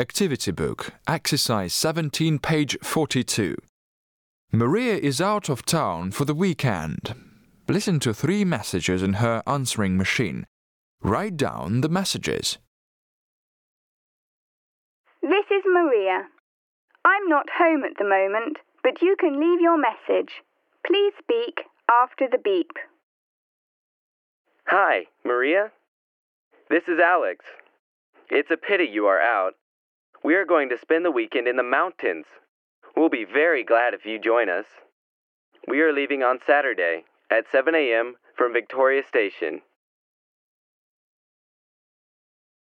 Activity Book, Exercise 17, page 42. Maria is out of town for the weekend. Listen to three messages in her answering machine. Write down the messages. This is Maria. I'm not home at the moment, but you can leave your message. Please speak after the beep. Hi, Maria. This is Alex. It's a pity you are out. We are going to spend the weekend in the mountains. We'll be very glad if you join us. We are leaving on Saturday at 7 a.m. from Victoria Station.